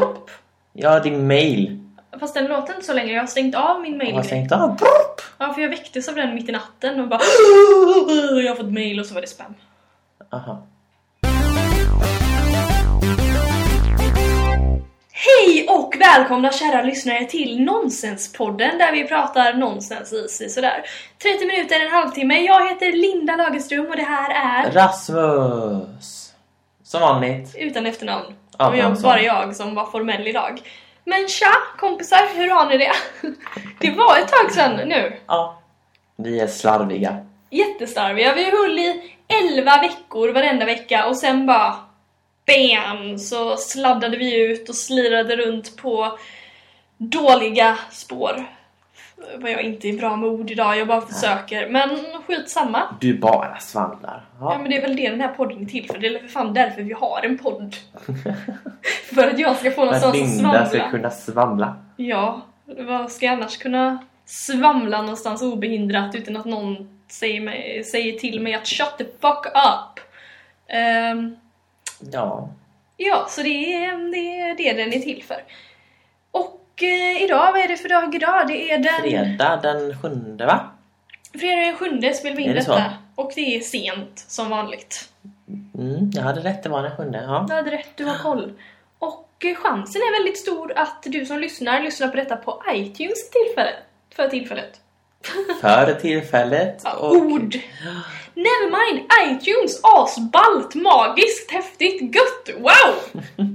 Brrp. Ja, din mail. Fast den låter inte så länge. Jag har stängt av min Jag har mail. stängt av. Brrp. Ja, för jag väcktes av den mitt i natten och bara Jag har fått mail och så var det spam. Aha. Hej och välkomna kära lyssnare till Nonsenspodden där vi pratar nonsens i sådär 30 minuter, en halvtimme. Jag heter Linda Lagerström och det här är Rasmus. Som vanligt. utan efternamn. Ja, och jag, bara jag som var formell idag. Men tja kompisar, hur har ni det? Det var ett tag sedan nu. Ja. Vi är slarviga. Jättestarviga. Vi höll i 11 veckor varenda vecka och sen bara BAM! Så sladdade vi ut och slirade runt på dåliga spår. Vad jag inte är bra med ord idag, jag bara försöker. Men skitsamma. Du bara svamlar. Ja Ja. men det är väl det den här podden är till för. Det är för fan därför vi har en podd. för att jag ska få För att någonstans att Linda ska kunna svamla. Ja, vad ska jag annars kunna svamla någonstans obehindrat utan att någon säger, mig, säger till mig att shut the fuck up? Ehm, Ja. ja, så det är, det är det den är till för. Och eh, idag, vad är det för dag idag? Det är den... Fredag den sjunde va? Fredag den sjunde spelar vi in det så? detta. Och det är sent, som vanligt. Mm, jag hade rätt, det var den sjunde. Ja. Du hade rätt, du har koll. Och eh, chansen är väldigt stor att du som lyssnar lyssnar på detta på iTunes tillfället. För tillfället. För tillfället. Ja, och... Ord! Nevermind! iTunes! Asballt! Magiskt! Häftigt! Gött! Wow!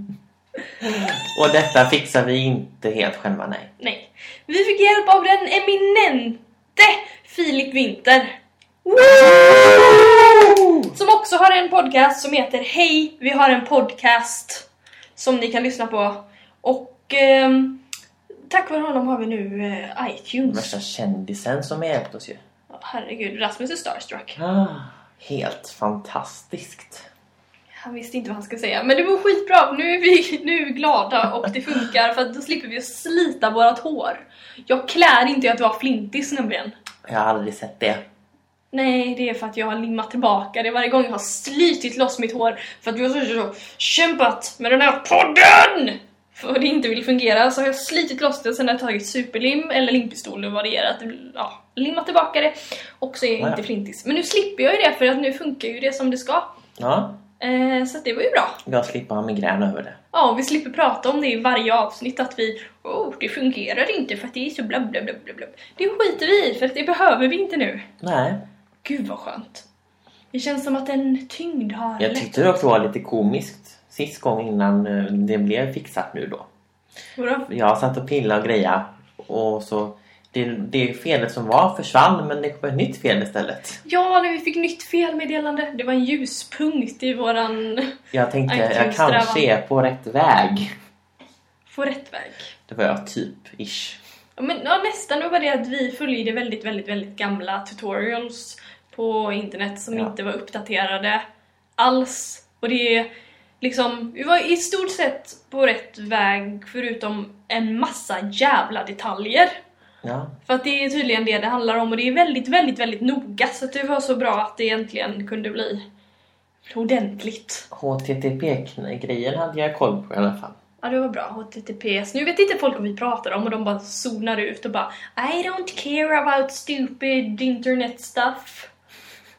Och detta fixar vi inte helt själva, nej. Nej. Vi fick hjälp av den eminente Filip Winter. Som också har en podcast som heter Hej! Vi har en podcast som ni kan lyssna på. Och ehm, tack vare honom har vi nu eh, iTunes. Värsta kändisen som har hjälpt oss ju. Herregud, Rasmus är starstruck. Ah, helt fantastiskt. Han visste inte vad han skulle säga. Men det var skitbra. Nu är vi nu är vi glada och det funkar för att då slipper vi att slita vårat hår. Jag klär inte att har flintis nämligen. Jag har aldrig sett det. Nej, det är för att jag har limmat tillbaka det varje gång jag har slitit loss mitt hår för att vi har kämpat med den här podden! För att det inte vill fungera så har jag slitit loss det sen har jag tagit superlim eller limpistol och varierat. Ja, limmat tillbaka det och så är jag Ja, ja. inte flintis. Men nu slipper jag ju det för att nu funkar ju det som det ska. Ja, Eh, så det var ju bra. jag slipper ha migrän över det. Ja, vi slipper prata om det i varje avsnitt att vi oh, det fungerar inte för att det är så bla bla bla bla. Det skiter vi i för att det behöver vi inte nu. Nej, Gud vad skönt. Det känns som att en tyngd har jag tyckte det också var lite komiskt sist gång innan eh, det blev fixat nu då. Vadå? Jag satt och pillade och greja och så det, det felet som var försvann men det kom ett nytt fel istället. Ja, när vi fick nytt felmeddelande. Det var en ljuspunkt i våran Jag tänkte jag iTunes-strävan. kanske är på rätt väg. få rätt väg. Det var jag typ, ish. Ja, Men ja, nästan då var det att vi följde väldigt, väldigt, väldigt gamla tutorials på internet som Ja. inte var uppdaterade alls. Och det är liksom, vi var i stort sett på rätt väg förutom en massa jävla detaljer. Ja, För att det är tydligen det det handlar om och det är väldigt, väldigt, väldigt noga så att det var så bra att det äntligen kunde bli ordentligt. HTTP-grejen hade jag koll på i alla fall. Ja, det var bra. HTTPS. Nu vet inte folk vad vi pratar om och de bara zonar ut och bara I don't care about stupid internet stuff.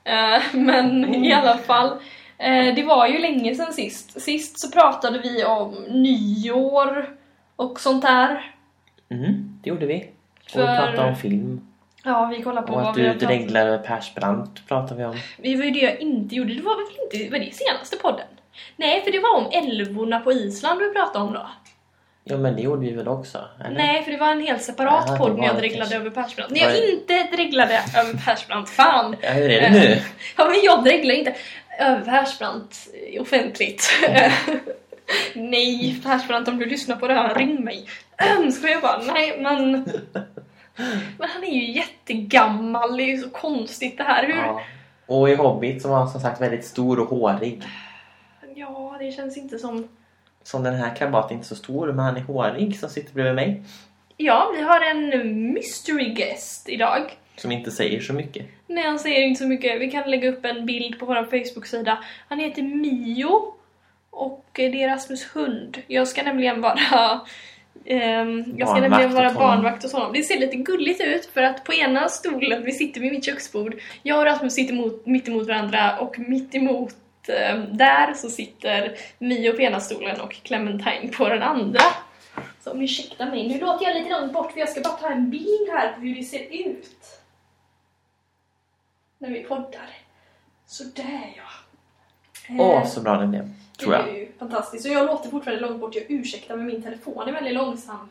Eh, men i alla fall. eh, det var ju länge sedan sist. Sist så pratade vi om nyår och sånt där. Mm, det gjorde vi. Och För- vi pratade om film. Ja, vi kollar på Och vad att vi du har pratat dreglade Persbrandt pratade vi om. Det var ju det jag inte gjorde. Det var väl inte var det senaste podden? Nej, för det var om älvorna på Island vi pratade om då. Ja men det gjorde vi väl också? Eller? Nej, för det var en helt separat det podd när jag dreglade över Persbrandt. När jag det- inte dreglade över Persbrandt, fan! Ja, hur är det nu? Ja, men jag dreglar inte över Persbrandt offentligt. Nej, Persbrandt om du lyssnar på det här, ring mig. Ska jag bara, nej men... Men han är ju jättegammal, det är ju så konstigt det här. Hur... Ja. Och i Hobbit som var som sagt väldigt stor och hårig. ja, det känns inte som... Som den här krabaten inte så stor men han är hårig som sitter bredvid mig. Ja, vi har en mystery guest idag. Som inte säger så mycket. Nej, han säger inte så mycket. Vi kan lägga upp en bild på vår Facebook-sida. Han heter Mio. och det är Rasmus hund. Jag ska nämligen vara jag ska nämligen vara barnvakt hos honom. Det ser lite gulligt ut för att på ena stolen, vi sitter vid mitt köksbord, jag och Rasmus sitter mot, mitt emot varandra och mitt emot ehm, där så sitter Mio på ena stolen och Clementine på den andra. Så om ni ursäktar mig, nu låter jag lite långt bort för jag ska bara ta en bild här på hur det ser ut. När vi poddar. Så där ja. Åh, Eh, så bra den blev. Tror det jag. är ju fantastiskt. Och jag låter fortfarande långt bort. Jag ursäktar men min telefon är väldigt långsam.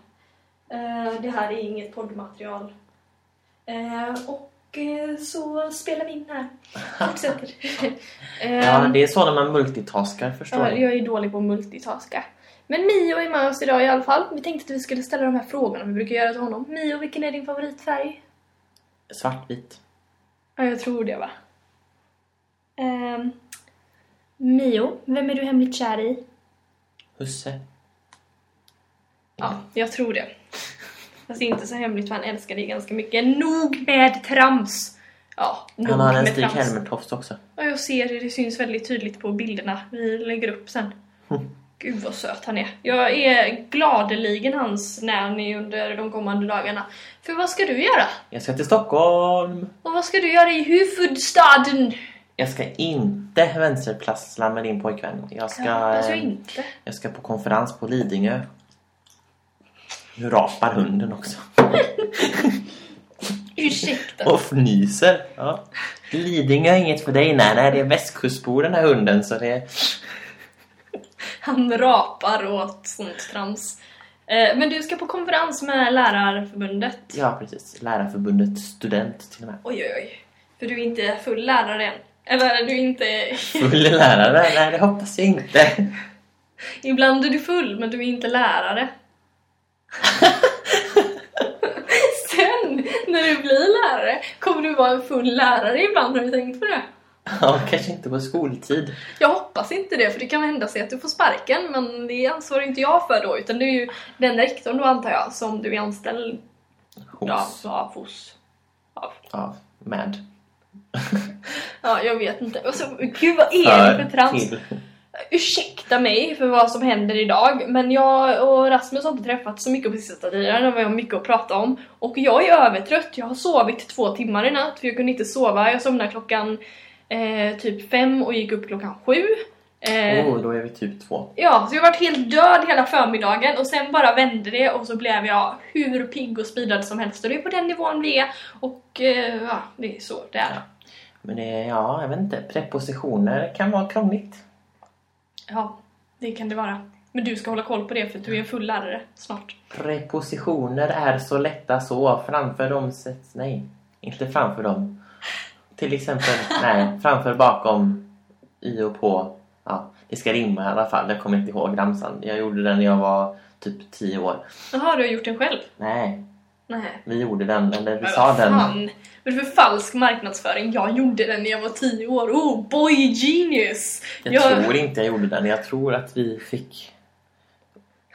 Eh, det här är inget poddmaterial. Eh, och eh, så spelar vi in här. Fortsätter. Ja, det är så när man multitaskar, förstår ja, jag är dålig på att multitaska. Men Mio är med oss idag i alla fall. Vi tänkte att vi skulle ställa de här frågorna vi brukar göra till honom. Mio, vilken är din favoritfärg? Svartvit. Ja, jag tror det va. Ehm, Mio, vem är du hemligt kär i? Husse. Ja, jag tror det. Fast inte så hemligt för han älskar dig ganska mycket. Nog med trams! Ja, nog Han har en med Stig trams. Helmer-tofs också. Ja, jag ser det. Det syns väldigt tydligt på bilderna vi lägger upp sen. Gud vad söt han är. Jag är gladeligen hans nanny under de kommande dagarna. För vad ska du göra? Jag ska till Stockholm. Och vad ska du göra i huvudstaden? Jag ska inte vänsterprassla med din pojkvän. Jag ska, Ja, inte. jag ska på konferens på Lidingö. Nu rapar hunden också. Ursäkta. Och fnyser. Ja. Lidingö är inget för dig. Nej, nej, det är västkustbo den här hunden. Så det... Han rapar åt sånt trams. Eh, Men du ska på konferens med Lärarförbundet. Ja, precis. Lärarförbundet student till och med. Oj, oj, oj. För du är inte full lärare än. Eller du är inte... Full lärare? Nej, det hoppas jag inte. Ibland är du full, men du är inte lärare. Sen, när du blir lärare, kommer du vara en full lärare ibland. Har du tänkt på det? Ja, kanske inte på skoltid. Jag hoppas inte det, för det kan hända sig att du får sparken, men det ansvarar inte jag för då, utan det är ju den rektorn då antar jag, som du är anställd Hos. ja, hos. Ja. Ja, med. ja, jag vet inte. Och så, gud vad är det för trams? Ursäkta mig för vad som händer idag, men jag och Rasmus har inte träffats så mycket på sista tiden. Vi har mycket att prata om. Och jag är övertrött. Jag har sovit två timmar i natt för jag kunde inte sova. Jag somnade klockan eh, typ fem och gick upp klockan sju. Eh, Oh, då är vi typ två. Ja, så jag har varit helt död hela förmiddagen och sen bara vände det och så blev jag hur pigg och speedad som helst. Och det är på den nivån vi är. Och eh, ja, det är så det är. Men det ja, jag vet inte. Prepositioner kan vara krångligt. Ja, det kan det vara. Men du ska hålla koll på det för du är en full lärare snart. Prepositioner är så lätta så. Framför dem sätts... Nej, inte framför dem. Till exempel, nej, framför, bakom, i och på. Ja, det ska rimma i alla fall. Jag kommer inte ihåg ramsan. Jag gjorde den när jag var typ 10 år. Jaha, du har gjort den själv? Nej, Nej. vi gjorde den. Eller vi Men sa den. fan? Det för falsk marknadsföring? Jag gjorde den när jag var 10 år. Oh, boy genius! Jag tror inte jag gjorde den. Jag tror att vi fick...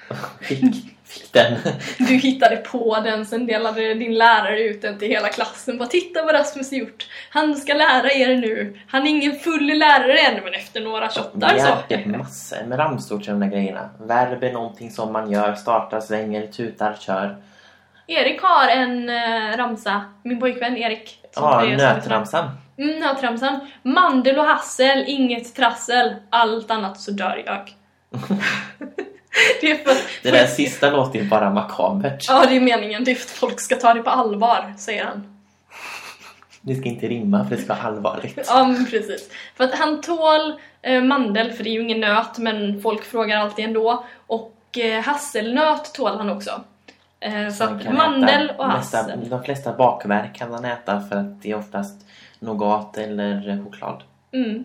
Fick, fick den. Du hittade på den, sen delade din lärare ut den till hela klassen. Bara titta vad Rasmus har gjort. Han ska lära er nu. Han är ingen full lärare än, men efter några Vi shottar så... hade massor med ramsor till de där grejerna. Verb är någonting som man gör. Startar, svänger, tutar, kör. Erik har en uh, ramsa. Min pojkvän Erik. som Ja, här. nötramsan. Mm, nötramsan. Mandel och hassel, inget trassel. Allt annat så dör jag. det är för, Det där sista låter ju bara makabert. Ja, det är meningen. Det är för att folk ska ta det på allvar, säger han. Det ska inte rimma för det ska vara allvarligt. Ja, men precis. För att han tål eh, mandel, för det är ju ingen nöt, men folk frågar alltid ändå. Och eh, hasselnöt tål han också. Eh, så att mandel äta och hassel. De flesta bakverk kan man äta för att det är oftast nougat eller choklad. Mm,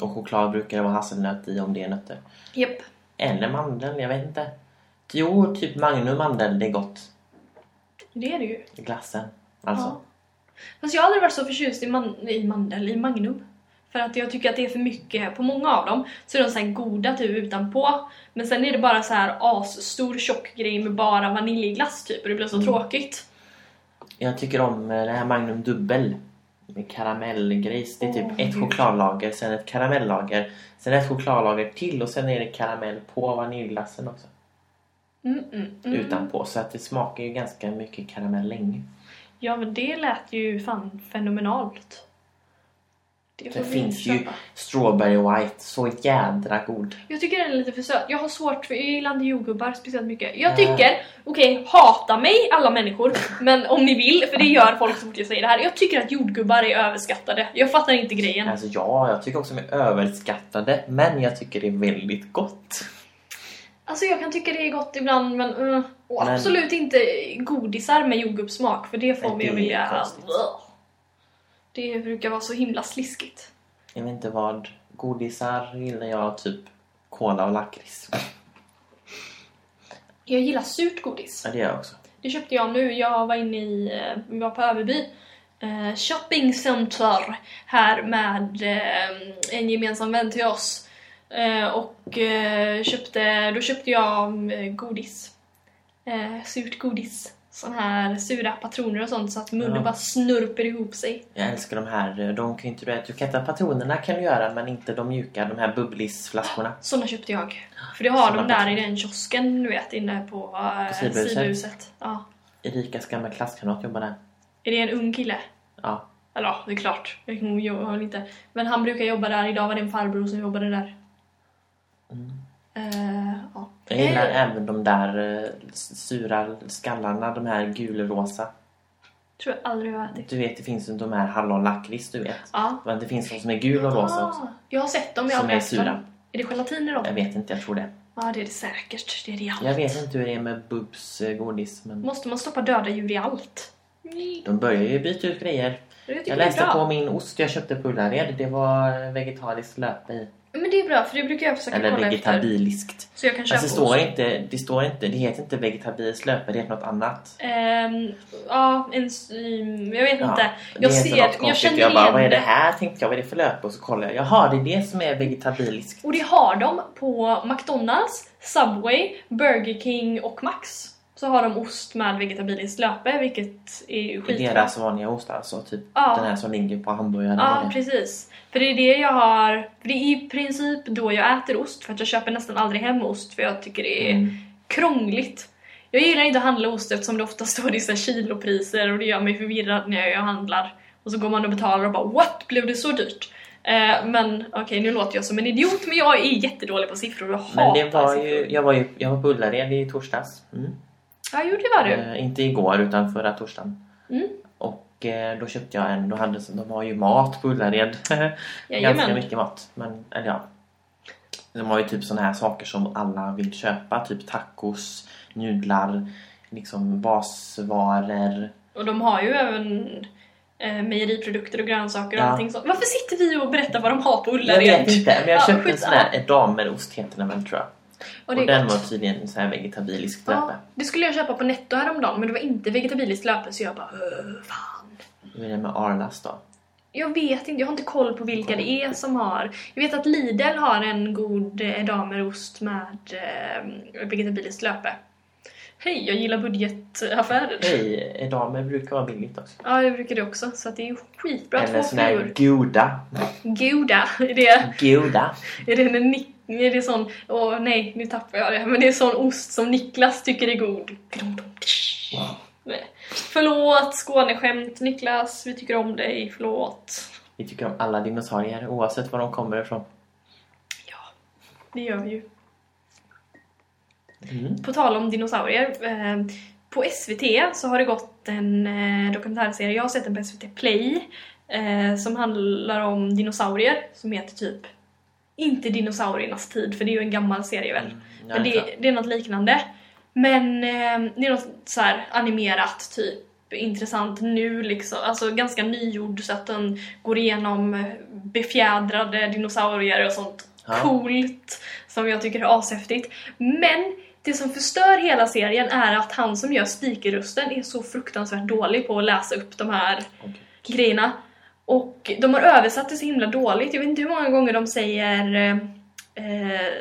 Och choklad brukar det vara hasselnöt i om det är nötter. japp. Eller mandel, jag vet inte. Jo, typ Magnum mandel, det är gott. Det är det ju. Glassen. Alltså. Ja. Fast jag har aldrig varit så förtjust i, man- i mandel, i Magnum. För att jag tycker att det är för mycket på många av dem. Så är de så här goda typ utanpå. Men sen är det bara så här asstor tjock grej med bara vaniljglass typ och det blir så Mm. tråkigt. Jag tycker om eh, det här Magnum dubbel. med karamellgrejs. Det är typ Åh, ett chokladlager, sen ett karamellager, sen ett chokladlager till och sen är det karamell på vaniljglassen också. Mm, mm, mm. Utanpå. Så att det smakar ju ganska mycket karamell länge. Ja, men det lät ju fan fenomenalt. Det, Det finns ju strawberry white, så jädra god. Jag tycker den är lite för söt. Jag har svårt för, jag gillar inte jordgubbar speciellt mycket. Jag Ja. tycker, okej, hata mig alla människor, men om ni vill, för det gör folk så fort jag säger det här. Jag tycker att jordgubbar är överskattade. Jag fattar inte grejen. Alltså ja, jag tycker också de är överskattade, men jag tycker det är väldigt gott. Alltså jag kan tycka det är gott ibland, men, uh, och Men- absolut inte godisar med jordgubbssmak, för det får mig att vilja... Det brukar vara så himla sliskigt. Jag vet inte vad. Godisar gillar jag typ cola och lakrits. Jag gillar surt godis. Ja, det gör jag också. Det köpte jag nu. Jag var inne i, eh, vi var på Överby eh, shopping center här med eh, en gemensam vän till oss. Eh, och eh, köpte, då köpte jag eh, godis. Eh, surt godis. Sån här sura patroner och sånt så att munnen Ja. bara snurper ihop sig. Jag älskar de här. De kan inte du vet, du kan äta patronerna kan du göra men inte de mjuka, de här bubblisflaskorna. Såna köpte jag. För det har Såna de där i patroner. den kiosken du vet inne på uh, På Sidohuset. Sidohuset. Ja. Erikas gamla klasskamrat jobbar där. Är det en ung kille? Ja. Eller ja, det är klart. Ihåg väl inte. Men han brukar jobba där. Idag var det en farbror som jobbade där. Mm. Eh, ja. Jag gillar Eh, även de där eh, sura skallarna, de här gulrosa. tror jag aldrig jag har ätit. Du vet, det finns ju de här hallonlakrits, du vet. Ja. Men det finns de som är gul och rosa också. Jag har sett dem, jag har Som är ätit sura. dem. Är det gelatin i dem? Jag vet inte, jag tror det. Ja, det är det säkert. Det är det allt. Jag vet inte hur det är med Bubs eh, godis, men Måste man stoppa döda djur i allt? Nej, de börjar ju byta ut grejer. det tycker Jag läste på min ost jag köpte på Ullared. Det var vegetariskt löpe i. Men det är bra, för det brukar jag försöka Eller kolla efter. vegetabiliskt. Så jag kan köpa Alltså det står inte, det står inte, det heter inte vegetabiliskt löpe, det heter något annat. Ehm, ja, en, s- mm, jag vet Ja, inte. Jag ser, jag konstigt. känner Jag bara, igen vad är det det. här? Tänkte jag, vad är det för löpe? Och så kollar jag, jaha, det är det som är vegetabiliskt. Och det har de på McDonalds, Subway, Burger King och Max. Så har de ost med vegetabiliskt löpe, vilket är ju skitbra. deras vanliga ost alltså, typ Ja. den här som ligger på hamburgaren. Ja, precis. För det är det jag har... För det är i princip då jag äter ost, för att jag köper nästan aldrig hem ost för jag tycker det är Mm. krångligt. Jag gillar inte att handla ost eftersom det ofta står i så kilopriser och det gör mig förvirrad när jag handlar. Och så går man och betalar och bara What? Blev det så dyrt? Eh, men okej, nu låter jag som en idiot men jag är jättedålig på siffror och Men hatar det var siffror. ju, jag var ju, jag var på Ullared i torsdags. Mm. Ja, jo det var du. Eh, inte igår utan förra torsdagen. Mm. Och eh, då köpte jag en, då hade, de har ju mat på Ullared. Ganska mycket mat. Men, eller ja. De har ju typ såna här saker som alla vill köpa. Typ tacos, nudlar, liksom basvaror. Och de har ju även eh, mejeriprodukter och grönsaker och Ja. allting sånt. Varför sitter vi och berättar vad de har på Jag Ullared? vet inte, men jag Ja, köpte en sån här damerost heter den väl tror jag. Och Och, det den gott. var tydligen så här vegetabilisk Ja, löpe. det skulle jag köpa på Netto häromdagen men det var inte vegetabiliskt löpe så jag bara "Öh, fan. Hur är det med Arlas då? Jag vet inte, jag har inte koll på vilka det är som har. Jag vet att Lidl har en god eh, damerost med eh, vegetabiliskt löpe. Hej, jag gillar budgetaffärer. Hej, edamer brukar vara billigt också. Ja, jag brukar det också. Så att det är ju skitbra. Eller sån här goda. Goda. Är det, Goda. är det en Nick... Är det sån... Åh nej, nu tappar jag det. Men det är sån ost som Niklas tycker är god. Nej. Förlåt, Skåneskämt Niklas. Vi tycker om dig. Förlåt. Vi tycker om alla dinosaurier oavsett var de kommer ifrån. Ja, det gör vi ju. Mm. På tal om dinosaurier. Eh, på SVT så har det gått en eh, dokumentärserie, jag har sett den på SVT Play, eh, som handlar om dinosaurier, som heter typ inte dinosauriernas tid, för det är ju en gammal serie väl. Mm, Men det är det, är något liknande. Men eh, det är något så här animerat, typ intressant nu liksom. Alltså ganska nygjord så att den går igenom eh, befjädrade dinosaurier och sånt Ja. coolt som jag tycker är ashäftigt. Men det som förstör hela serien är att han som gör speakerrösten är så fruktansvärt dålig på att läsa upp de här Okej. grejerna. Och de har översatt det så himla dåligt. Jag vet inte hur många gånger de säger... Eh, eh,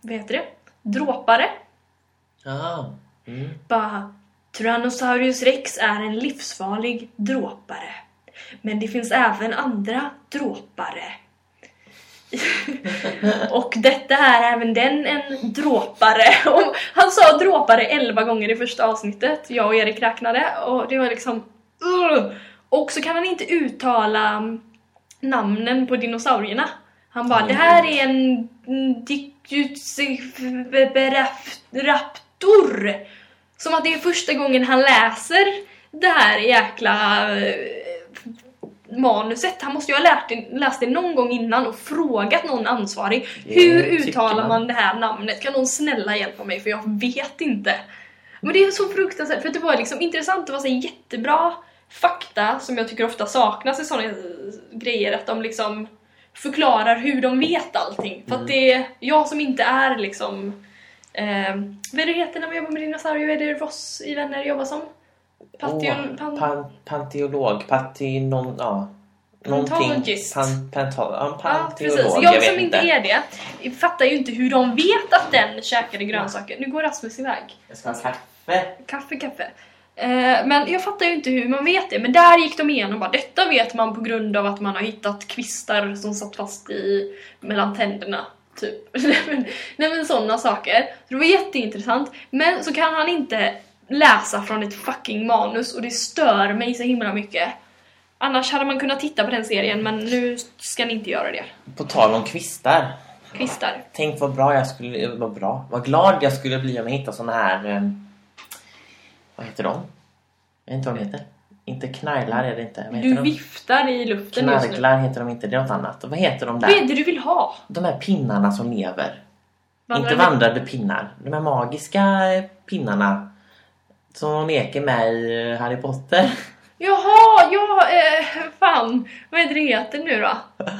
vad heter det? Dråpare. Ah. Mm. Bara, Tyrannosaurus rex är en livsfarlig dråpare. Men det finns även andra dråpare. och detta är även den en dråpare. Och han sa dråpare 11 gånger i första avsnittet. Jag och Erik räknade och det var liksom... Uh! Och så kan han inte uttala namnen på dinosaurierna. Han bara, det här är en raptor. Som att det är första gången han läser det här jäkla eh, manuset. Han måste ju ha lärt det, läst det någon gång innan och frågat någon ansvarig. Hur uttalar man det här namnet? Kan någon snälla hjälpa mig för jag vet inte. Men det är så fruktansvärt, för det var liksom intressant, det var så jättebra fakta som jag tycker ofta saknas i sådana eh, grejer, att de liksom förklarar hur de vet allting. För att det är jag som inte är liksom... Eh, vad är det heter när man jobbar med dinosaurier? Vad är det Ross i Vänner jobbar som? Patio, Åh, pan, pan, panteolog, patinon, ja. Någonting. Pantologist. Pan, pantal, ja, Ja, panteolog, precis. Jag, vet som inte är det fattar ju inte hur de vet att den käkade grönsaker. Nu går Rasmus iväg. Jag ska ha kaffe. Kaffe, kaffe. Eh, men jag fattar ju inte hur man vet det. Men där gick de igenom bara, detta vet man på grund av att man har hittat kvistar som satt fast i mellan tänderna. Typ. Nej men, nej, men sådana saker. Så det var jätteintressant. Men så kan han inte läsa från ett fucking manus och det stör mig så himla mycket. Annars hade man kunnat titta på den serien men nu ska ni inte göra det. På tal om kvistar. Kvistar. Tänk vad bra jag skulle... Vad bra. Vad glad jag skulle bli om jag hittade såna här... Vad heter de? Jag vet inte vad de heter. Inte knarlar är det inte. Vad heter Du de? viftar i luften just nu. Knarklar heter de inte. Det är något annat. Vad heter de Vad är där? det du vill ha? De här pinnarna som lever. Vandrar Inte vandrade pinnar. De här magiska pinnarna. Som de leker med i eh, Harry Potter. Jaha, ja, eh, fan. Vad är det det heter nu då?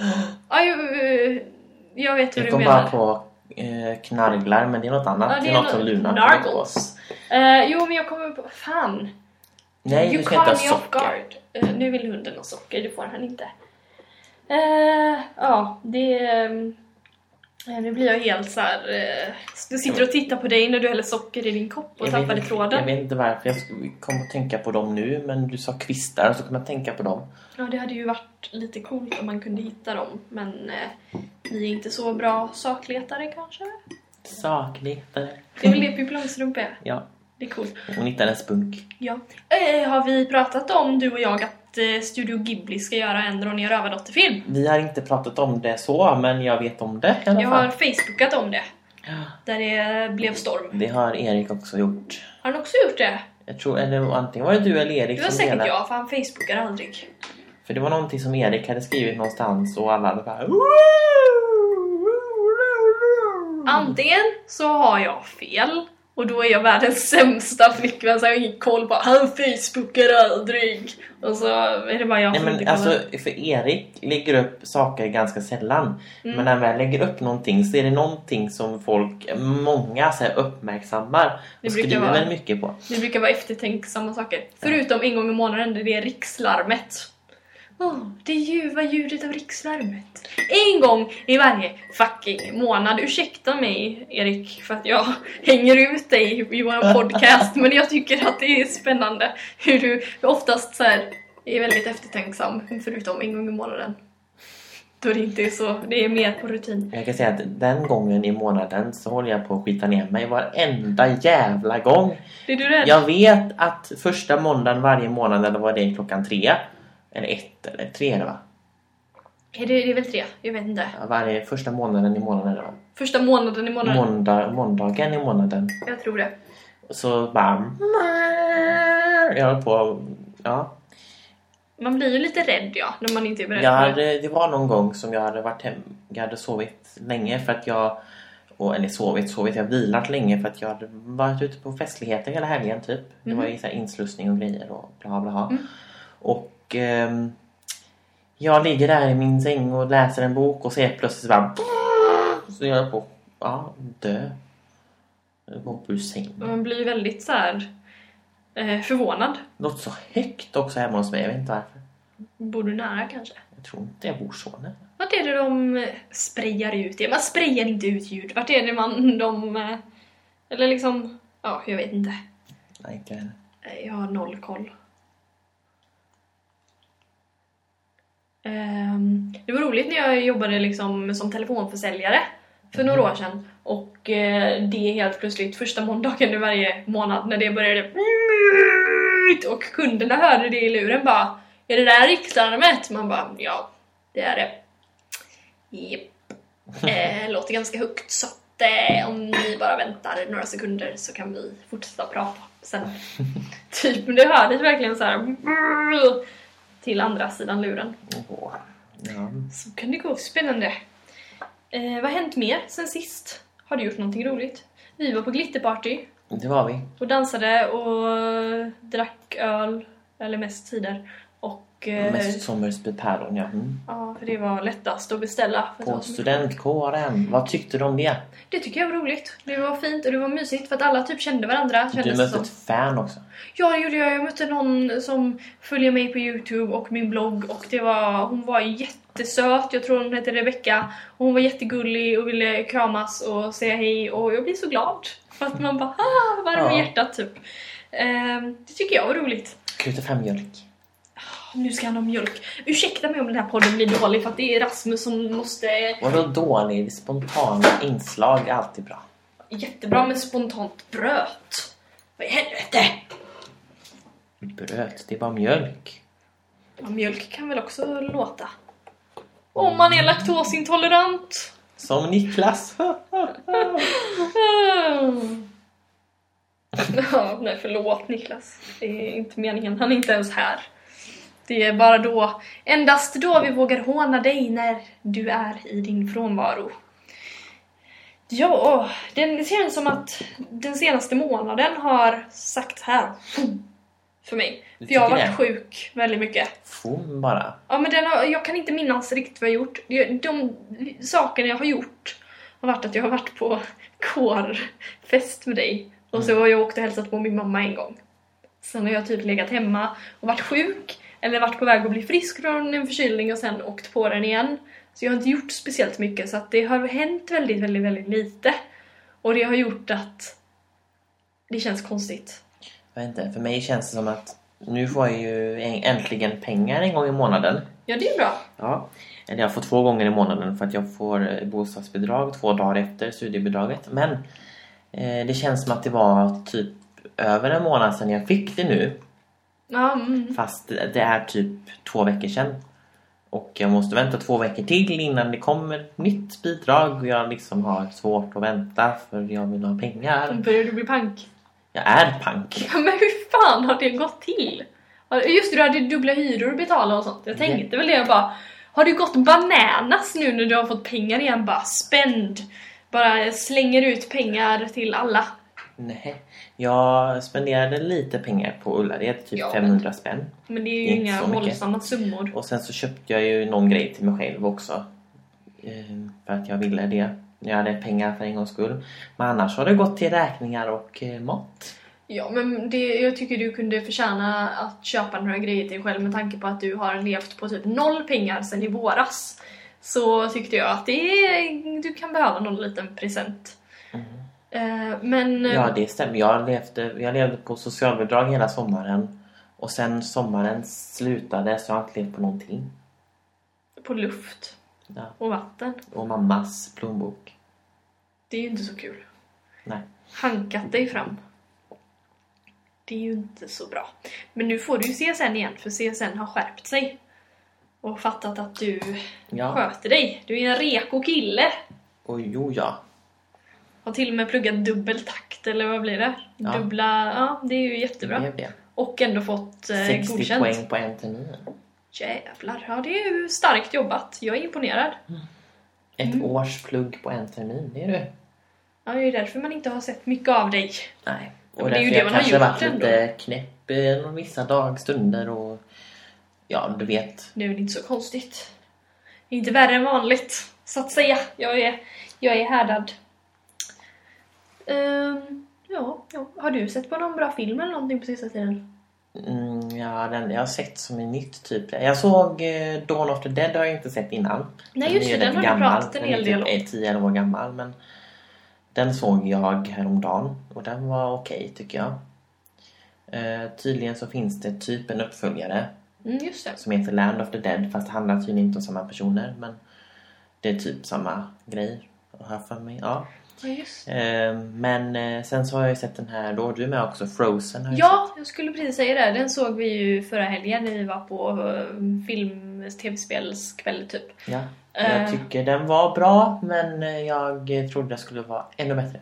Ja, ju, eh, jag vet hur Jag du kom menar. bara på eh, knarglar, men det är något annat. Ja, det är något som Luna kommer på. Nargles. Eh, jo, men jag kommer på... Fan. Nej, you du ska inte ha socker. Eh, nu vill hunden ha socker, det får han inte. Eh, ja, det... eh, nu blir jag helt så här. Eh, du sitter och tittar på dig när du häller socker i din kopp och Jag tappar i vet, tråden. jag vet inte varför jag kom att tänka på dem nu, men du sa kvistar så kom jag att tänka på dem. Ja, det hade ju varit lite coolt om man kunde hitta dem. Men eh, ni är inte så bra sakletare kanske? Sakletare. Det är väl det Pippi Långstrump är. Ja, Det är coolt. hon hittade en spunk. Ja. Eh, har vi pratat om, du och jag, att eh, Studio Ghibli ska göra en Ronja Rövardotter-film? Vi har inte pratat om det så, men jag vet om det i alla Jag fall. har facebookat om det. Där det blev storm. Det har Erik också gjort. Har han också gjort det? Jag tror, eller antingen var det du eller Erik Det var som säkert delade. jag, för han facebookar aldrig. För det var någonting som Erik hade skrivit någonstans och alla hade bara... Antingen så har jag fel och då är jag världens sämsta flickvän så jag har ingen koll på han facebookar aldrig. Och så är det bara jag Nej men alltså, för Erik lägger upp saker ganska sällan. Mm. Men när han väl lägger upp någonting så är det någonting som folk, många så här, uppmärksammar och skriver vara- mycket på. Det brukar vara eftertänksamma saker. Förutom en gång i månaden det är rikslarmet. Det ljuva ljudet av rikslarmet. En gång i varje fucking månad. Ursäkta mig Erik för att jag hänger ut dig i vår podcast men jag tycker att det är spännande hur du oftast så här är väldigt eftertänksam förutom en gång i månaden. Då det inte är så, det är mer på rutin. Jag kan säga att den gången i månaden så håller jag på att skita ner mig varenda jävla gång. Är du rädd? Jag vet att första måndagen varje månad, eller vad det klockan tre. Eller ett, eller tre är det va? Är det, det är väl tre? Jag vet inte. Ja, Varje, första månaden i månaden va? Första månaden i månaden. Måndag, måndagen i månaden. Jag tror det. Så bara... Jag höll på... Ja. Man blir ju lite rädd ja, när man inte är beredd Jag hade, det var någon gång som jag hade varit hem, jag hade sovit länge för att jag och, eller sovit, sovit, jag hade vilat länge för att jag hade varit ute på festligheter hela helgen typ. Det var ju så här inslussning och grejer och bla bla. Mm. Och ehm, jag ligger där i min säng och läser en bok och ser plötsligt så bara så jag på ja, dö. Jag går på ur sängen. Man blir väldigt så här eh, förvånad. Låter så högt också hemma hos mig, jag vet inte varför. Bor du nära kanske? Jag tror inte jag bor så nära. Vart är det de eh, sprayar ut det? Man sprayar inte ut ljud. Vart är det man de... eh, Eller liksom... Ja, jag vet inte. Nej, inte. Eh, Jag har noll koll. Det var roligt när jag jobbade liksom som telefonförsäljare för några år sedan. Och eh, det helt plötsligt första måndagen i varje månad när det började och kunderna hörde det i luren bara Är det där rikslarmet? Man bara ja, det är det. Japp. Eh, låter ganska högt så att eh, om ni bara väntar några sekunder så kan vi fortsätta prata sen. typ, men det hördes verkligen så här till andra sidan luren. Åh, Ja. Så kan det gå. Spännande. Eh, vad har hänt mer sen sist? Har du gjort någonting roligt? Vi var på glitterparty Det var vi. och dansade och drack öl, eller mest cider. Och... Eh, Mest sommarspypäron, ja. Mm. Ja, för det var lättast att beställa. för På så studentkåren. Vad tyckte du om det? Det tycker jag var roligt. Det var fint och det var mysigt för att alla typ kände varandra. Du mötte som. ett fan också. Ja, det gjorde jag. Jag mötte någon som följer mig på Youtube och min blogg och det var, hon var jättesöt. Jag tror hon hette Rebecca. Och hon var jättegullig och ville kramas och säga hej och jag blir så glad. För att man bara ah, varm i Ja. hjärtat typ. Ehm, det tycker jag var roligt. Kan du ta fram mjölk? Nu ska han ha mjölk. Ursäkta mig om den här podden blir dålig för att det är Rasmus som måste... Vadå dålig? Spontana inslag är alltid bra. Jättebra med spontant bröt. Vad i helvete? Bröt, det är bara mjölk. Ja, mjölk kan väl också låta. Om man är laktosintolerant. Som Niklas. Ja, nej förlåt Niklas. Det är inte meningen. Han är inte ens här. Det är bara då, endast då vi vågar håna dig när du är i din frånvaro. Ja, det känns som att den senaste månaden har sagt här för mig. Du För jag har varit det? sjuk väldigt mycket. Fum bara. Ja men den har, jag kan inte minnas riktigt vad jag har gjort. De, de sakerna jag har gjort har varit att jag har varit på kårfest med dig. Och så har jag åkt och hälsat på min mamma en gång. Sen har jag typ legat hemma och varit sjuk. Eller varit på väg att bli frisk från en förkylning och sen åkt på den igen. Så jag har inte gjort speciellt mycket så att det har hänt väldigt, väldigt, väldigt lite. Och det har gjort att det känns konstigt. Jag vet inte, för mig känns det som att nu får jag ju en- äntligen pengar en gång i månaden. Ja, det är bra. Ja. Eller jag får två gånger i månaden för att jag får eh, bostadsbidrag två dagar efter studiebidraget. Men eh, det känns som att det var typ över en månad sedan jag fick det nu. Mm. Fast det är typ två veckor sedan. Och jag måste vänta två veckor till innan det kommer nytt bidrag. Och jag liksom har svårt att vänta för jag vill ha pengar. Börjar du bli pank? Jag är pank. Ja, men hur fan har det gått till? Just det, du hade dubbla hyror att betala och sånt. Jag tänkte väl det, jag bara Har du gått bananas nu när du har fått pengar igen? Bara spend! Bara slänger ut pengar till alla. Nej. Jag spenderade lite pengar på Ullared, typ Ja, 500 spänn. Men det är ju Inte inga våldsamma summor. Och sen så köpte jag ju någon grej till mig själv också. Eh, För att jag ville det. Jag hade pengar för en gångs skull. Men annars har det gått till räkningar och eh, mat. Ja, men det, jag tycker du kunde förtjäna att köpa några grejer till dig själv med tanke på att du har levt på typ noll pengar sedan i våras. Så tyckte jag att det du kan behöva någon liten present. Eh, men... eh, Ja, det stämmer. Jag levde, jag levde på socialbidrag hela sommaren. Och sen sommaren slutade så jag har inte levt på någonting. På luft Ja. och vatten. Och mammas plånbok. Det är ju inte så kul. Nej. Hankat dig fram. Det är ju inte så bra. Men nu får du ju CSN igen för CSN har skärpt sig. Och fattat att du Ja. sköter dig. Du är en reko kille. Och jo, ja. Har till och med pluggat dubbeltakt eller vad blir det? Ja. Dubbla, ja det är ju Det jättebra. blev det. Och ändå fått eh, 60 godkänt. poäng på en termin. Jävlar, ja det är ju starkt jobbat. Jag är imponerad. Ett Mm. års plugg på en termin, det är du. Ja, det är därför man inte har sett mycket av dig. Nej. Och det är ju det man har gjort varit ändå. lite knäpp vissa dagstunder och ja, du vet. Det är väl inte så konstigt. Inte värre än vanligt, så att säga. Jag är, jag är härdad. Ehm, ja, ja, har du sett på någon bra film eller någonting på sista tiden? Mm, ja, den jag har sett som är nytt typ. Jag såg eh, Dawn of the Dead har jag inte sett innan. Nej, just är det, den rätt har du gammal. pratat en Den är hel del om. typ 10 år gammal men den såg jag häromdagen och den var okej tycker jag. Eh, tydligen så finns det typ en uppföljare Mm, som heter Land of the Dead fast det handlar tydligen inte om samma personer men det är typ samma grej har jag för mig. Ja. Ja. Eh, men eh, sen så har jag ju sett den här då, du med också, Frozen har Ja, jag skulle precis säga det. Den såg vi ju förra helgen när vi var på eh, film tv-spelskväll typ. sett. Ja. Jag tycker den var bra men jag trodde den skulle vara ännu bättre.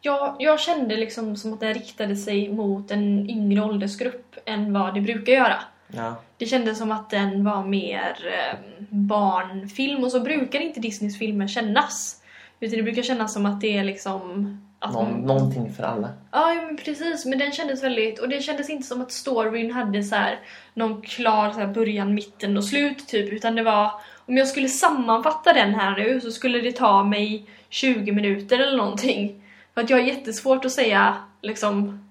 Ja, jag kände liksom som att den riktade sig mot en yngre åldersgrupp än vad det brukar göra. Ja. Det kändes som att den var mer barnfilm och så brukar inte Disneys filmer kännas. Utan det brukar kännas som att det är liksom... Att Någon, man- Någonting för alla. Ja, ja, men precis. Men den kändes väldigt... Och det kändes inte som att storyn hade så här någon klar så här början, mitten och slut typ. Utan det var... Om jag skulle sammanfatta den här nu så skulle det ta mig 20 minuter eller någonting. För att jag har jättesvårt att säga liksom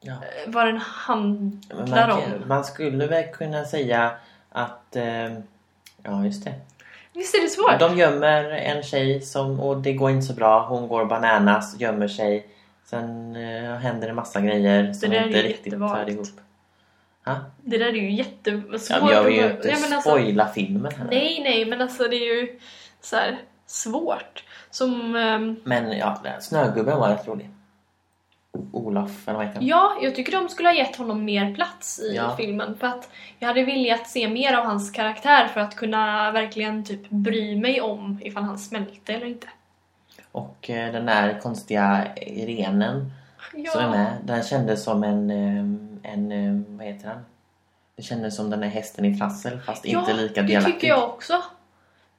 Ja. eh, vad den handlar man, om. man skulle väl kunna säga att... Eh, ja, just det. Visst är det svårt? De gömmer en tjej som, och det går inte så bra. Hon går bananas, gömmer sig. Sen eh, händer det massa grejer som inte riktigt hör ihop. Ha? Det där är ju jättesvårt. Ja, jag vill ju inte men alltså- spoila filmen här. Nej, nej, men alltså det är ju så här svårt. Som... ehm, Men ja, Snögubben var rätt rolig. Olof, eller vad heter han? Ja, jag tycker de skulle ha gett honom mer plats i Ja. filmen. För att jag hade velat se mer av hans karaktär för att kunna verkligen typ bry mig om ifall han smälte eller inte. Och eh, den där konstiga renen Ja, som är med. Den kändes som en, eh, en eh, vad heter han? Det kändes som den där hästen i trassel fast ja inte lika det delaktig. tycker jag också.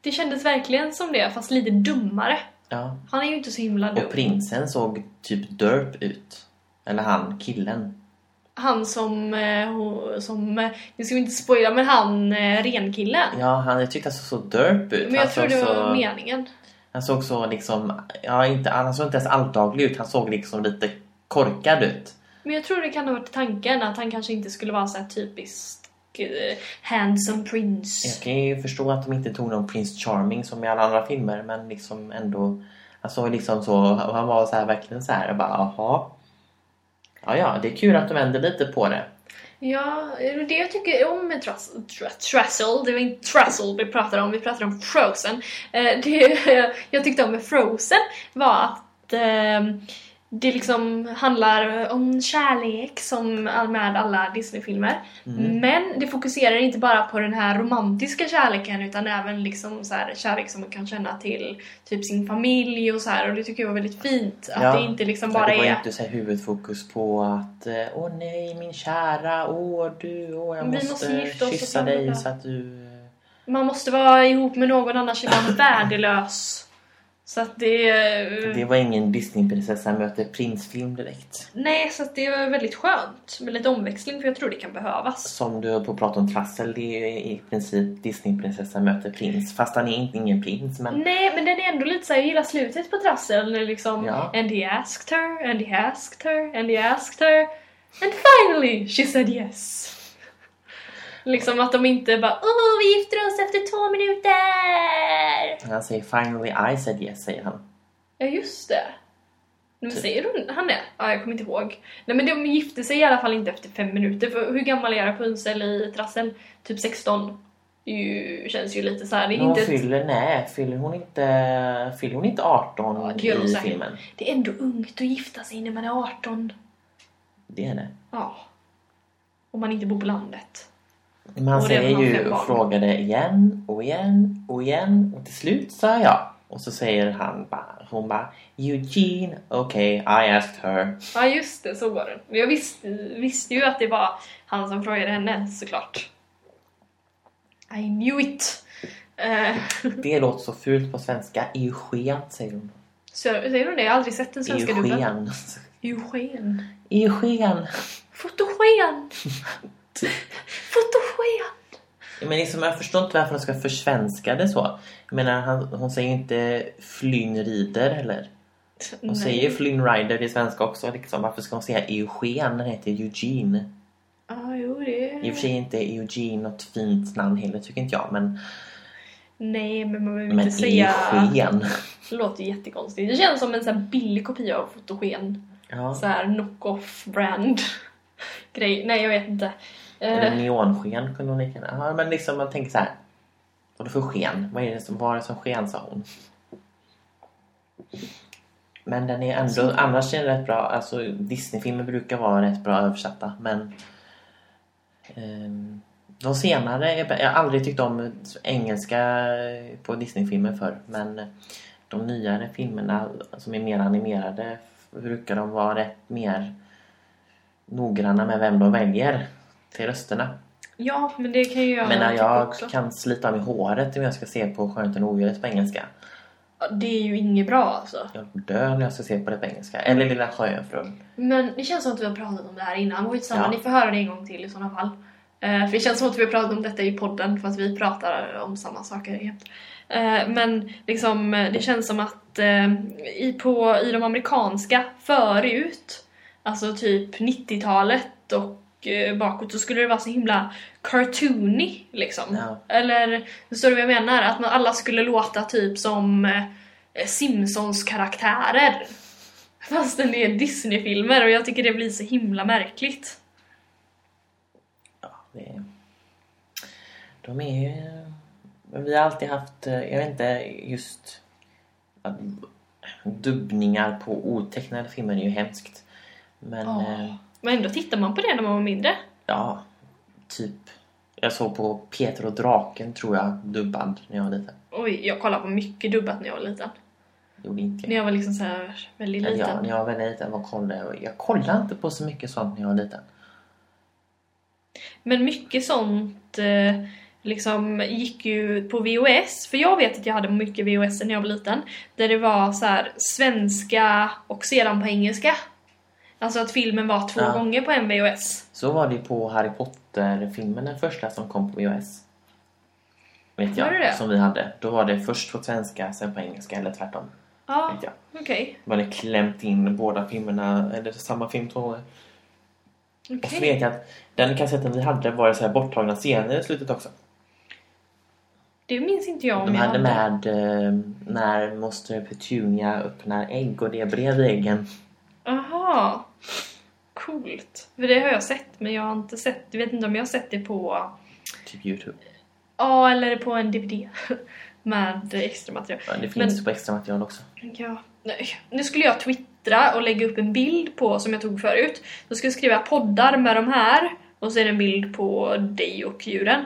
Det kändes verkligen som det, fast lite dummare. Ja. Han är ju inte så himla dum. Och prinsen såg typ derp ut. Eller han, killen. Han som, eh, som, eh, nu ska vi inte spoila, men han eh, renkillen. Ja, han, jag tyckte han såg så derp ut. Men jag han, tror det var så, meningen. han såg så liksom, ja inte, han såg inte ens alldaglig ut. Han såg liksom lite korkad ut. Men jag tror det kan ha varit tanken att han kanske inte skulle vara så här typisk eh, handsome prince. Jag kan ju förstå att de inte tog någon Prince Charming som i alla andra filmer men liksom ändå såg liksom så, och han var så här verkligen så här, jag bara jaha. Ja, ja, det är kul att de vänder lite på det. Ja, det jag tycker om med Trussell, Tr- Trussell, det var inte Trussell vi pratade om, vi pratade om Frozen. Eh, Det jag tyckte om med Frozen var att eh, det liksom handlar om kärlek som med alla Disney-filmer. Mm. Men det fokuserar inte bara på den här romantiska kärleken utan även liksom så här kärlek som man kan känna till typ sin familj och så här och det tycker jag var väldigt fint. Att Ja, det inte liksom bara det var är... inte så här huvudfokus på att eh, åh nej min kära, åh du, åh jag måste, måste kyssa dig så att du... eh, Man måste vara ihop med någon annars är man värdelös. Så att det... Det var ingen Disneyprinsessa möter prinsfilm direkt. Nej, så att det var väldigt skönt med lite omväxling för jag tror det kan behövas. Som du höll på att prata om trassel, det är i princip Disneyprinsessa möter prins. Fast han är inte ingen prins men... Nej, men den är ändå lite såhär, jag gillar slutet på Trassel när liksom Ja. And he asked her, and he asked her, and he asked her And finally she said yes. Liksom att de inte bara Åh, vi gifter oss efter två minuter! Han säger finally I said yes, säger han. Ja, just det. Men Typ. säger hon han det? Ja, jag kommer inte ihåg. Nej, men de gifte sig i alla fall inte efter fem minuter. För hur gammal är Rapunzel i Trassel? Typ 16. Det är ju, känns ju lite så här. Det är Men hon inte ett, fyller, nej, fyller hon inte, fyller hon inte 18 Ja, i filmen? det är ändå ungt att gifta sig när man är 18. Det är det. Ja. Om man inte bor på landet. Men han säger ju och frågade igen och igen och igen och till slut sa jag. Och så säger han bara, hon bara Eugene, okay, I asked her. Ja, just det. Så var det. Jag visste, visste ju att det var han som frågade henne, såklart. I knew it. Eh, Det låter så fult på svenska. Eugen säger hon. så, säger hon det? Jag har aldrig sett den svenska dubben. Eugen. Eugen. Eugen. Fotogen! Fotogen! Men liksom, jag förstår inte varför de ska försvenska det så. Jag menar, han, hon säger ju inte Flynn Rider heller. Hon säger ju Flynn Rider i svenska också. Liksom. Varför ska hon säga Eugen när det heter Eugene? Ja, jo det... I och för sig är inte Eugene något fint namn heller tycker inte jag. Men, Nej, men man behöver men inte säga... Eugen. Det låter jättekonstigt. Det känns som en sån här billig kopia av fotogen. Ja. Så här knock-off brand grej. Nej, jag vet inte. Eller Eh, neonsken kunde hon lika gärna. Ja, men liksom man tänker så här. Vad är det för sken? Vad är det som, vad är det som sken sa hon. Men den är ändå, annars är den rätt bra. Alltså Disney-filmer brukar vara rätt bra översatta. Men ehm, de senare, är, jag har aldrig tyckt om engelska på Disney-filmer förr. Men de nyare filmerna som är mer animerade brukar de vara rätt mer noggranna med vem de väljer till rösterna. ja, men det kan ju jag Men när jag också. kan slita av mig håret om jag ska se på Skönheten och odjuret på engelska. Ja, Det är ju inget bra alltså. Jag dör när jag ska se på det på engelska. Eller Lilla Sjöjungfrun. Men det känns som att vi har pratat om det här innan. Skitsamma, Ja. ni får höra det en gång till i sådana fall. Eh, för det känns som att vi har pratat om detta i podden för att vi pratar om samma saker jämt. Eh, men liksom, det känns som att eh, i, på, i de amerikanska förut, alltså typ 90-talet och bakåt, så skulle det vara så himla cartoony liksom. Ja. Eller, förstår du vad jag menar? Att man alla skulle låta typ som eh, Simpsons-karaktärer. Fastän det är Disney-filmer och jag tycker det blir så himla märkligt. Ja, det är... De är ju... men Vi har alltid haft, eh, jag vet inte, just... att Dubbningar på otecknade filmer är ju hemskt. Men Ja. eh, Men ändå tittar man på det när man var mindre. ja, typ... Jag såg på Peter och draken tror jag, dubbad när jag var liten. Oj, jag kollade på mycket dubbat när jag var liten. Gjorde inte När jag var liksom så här väldigt liten. Ja, när jag var väldigt liten var kollade jag. Jag kollade inte på så mycket sånt när jag var liten. Men mycket sånt eh, liksom gick ju på VHS. För jag vet att jag hade mycket VHS när jag var liten. Där det var så här svenska och sedan på engelska. Alltså att filmen var två Ja. gånger på en VHS. Så var det på Harry Potter-filmen, den första som kom på VHS. Vet jag, Var det det? som vi hade. Då var det först på svenska, sen på engelska eller tvärtom. Ja, Vet jag. okej. Man hade klämt in båda filmerna, eller samma film två gånger. Och så Okej. vet jag att den kassetten vi hade var det så här borttagna scener i slutet också. Det minns inte jag om De jag hade hade. med eh, när Moster Petunia öppnar ägg och det är brev i äggen. Aha. Coolt. För det har jag sett, men jag har inte sett, jag vet inte om jag har sett det på Typ Youtube. Ja, eller på en DVD. Med extra material. Ja, Det finns Men- på extra material också. Ja, nej. Nu skulle jag twittra och lägga upp en bild på som jag tog förut. Då ska jag skriva poddar med de här och så är det en bild på dig och djuren.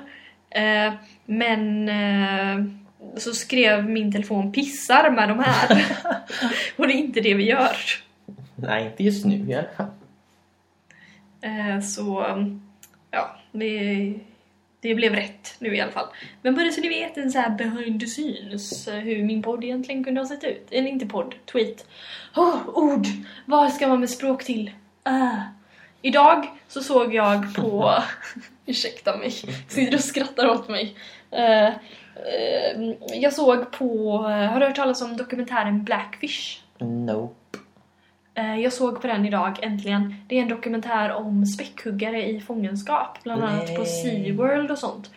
Eh, men eh, så skrev min telefon pissar med de här. och det är inte det vi gör. Nej, inte just nu i alla fall. Eh, så ja, det, det blev rätt nu i alla fall. Men bara så ni vet en så här behind the scenes eh, hur min podd egentligen kunde ha sett ut. En inte podd, tweet. Oh, ord! Vad ska man med språk till? Ah. Idag så såg jag på... ursäkta mig, sitter och skrattar åt mig. Eh, eh, jag såg på... Har du hört talas om dokumentären Blackfish? Nope. Eh, Jag såg på den idag, äntligen. Det är en dokumentär om späckhuggare i fångenskap. Bland annat på Nej. SeaWorld och sånt.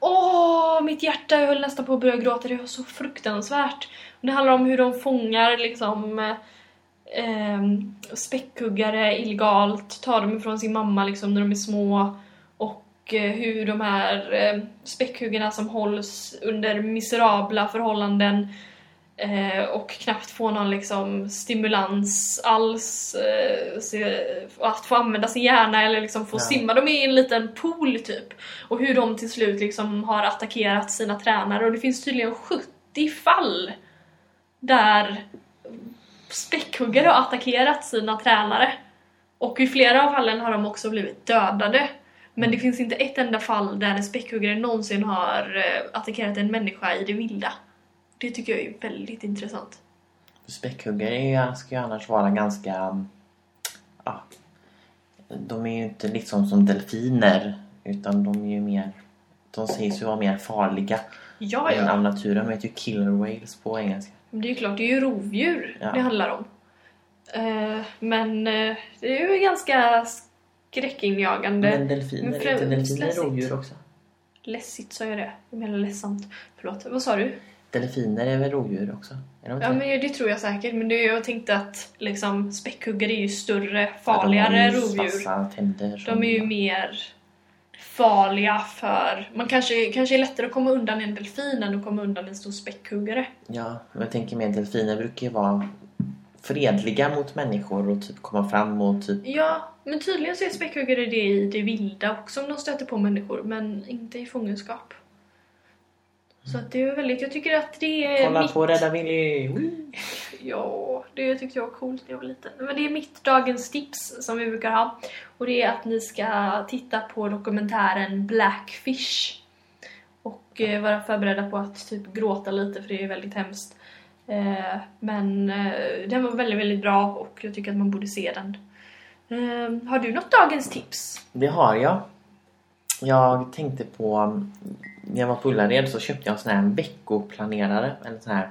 Åh, mitt hjärta! Jag höll nästan på att börja gråta. Det var så fruktansvärt. Det handlar om hur de fångar liksom eh, ehm, späckhuggare illegalt. Tar dem ifrån sin mamma liksom när de är små. Och eh, hur de här eh, späckhuggarna som hålls under miserabla förhållanden eh, och knappt får någon liksom stimulans alls eh, se, att få använda sin hjärna eller liksom få Ja. simma. De är i en liten pool typ. Och hur de till slut liksom har attackerat sina tränare och det finns tydligen 70 fall där späckhuggare har attackerat sina tränare. Och i flera av fallen har de också blivit dödade. Men det finns inte ett enda fall där en späckhuggare någonsin har eh, attackerat en människa i det vilda. Det tycker jag är väldigt intressant. Späckhuggare är ska ju annars vara ganska... Ja, de är ju inte liksom som delfiner. Utan de är ju mer... De sägs ju vara mer farliga Ja, än ja. av naturen. De heter ju killer whales på engelska. Men det är ju klart, det är ju rovdjur Ja. det handlar om. Eh, men eh, det är ju ganska skräckinjagande. Men delfiner, men är inte delfiner rovdjur också? Lässigt sa jag det. Jag menar ledsamt. Förlåt, vad sa du? Delfiner är väl rovdjur också? Är de Ja det? men det tror jag säkert. Men det, jag tänkte att liksom, späckhuggare är ju större, Ja, de farligare rovdjur. tänder De är ju mer farliga för... Man kanske, kanske är lättare att komma undan en delfin än att komma undan en stor späckhuggare. Ja, men jag tänker mer delfiner brukar ju vara fredliga mot människor och typ komma fram och typ... Ja, men tydligen så är späckhuggare det i det vilda också om de stöter på människor, men inte i fångenskap. Så att det är väldigt, jag tycker att det är Kolla mitt... på Rädda Willy! Ja, det tyckte jag var coolt när jag var liten. Men det är mitt dagens tips som vi brukar ha. Och det är att ni ska titta på dokumentären Blackfish. Och eh, vara förberedda på att typ gråta lite för det är väldigt hemskt. Eh, men eh, den var väldigt, väldigt bra och jag tycker att man borde se den. Eh, har du något dagens tips? Det har jag. Jag tänkte på... När jag var på Ullared så köpte jag en sån här veckoplanerare. En sån här...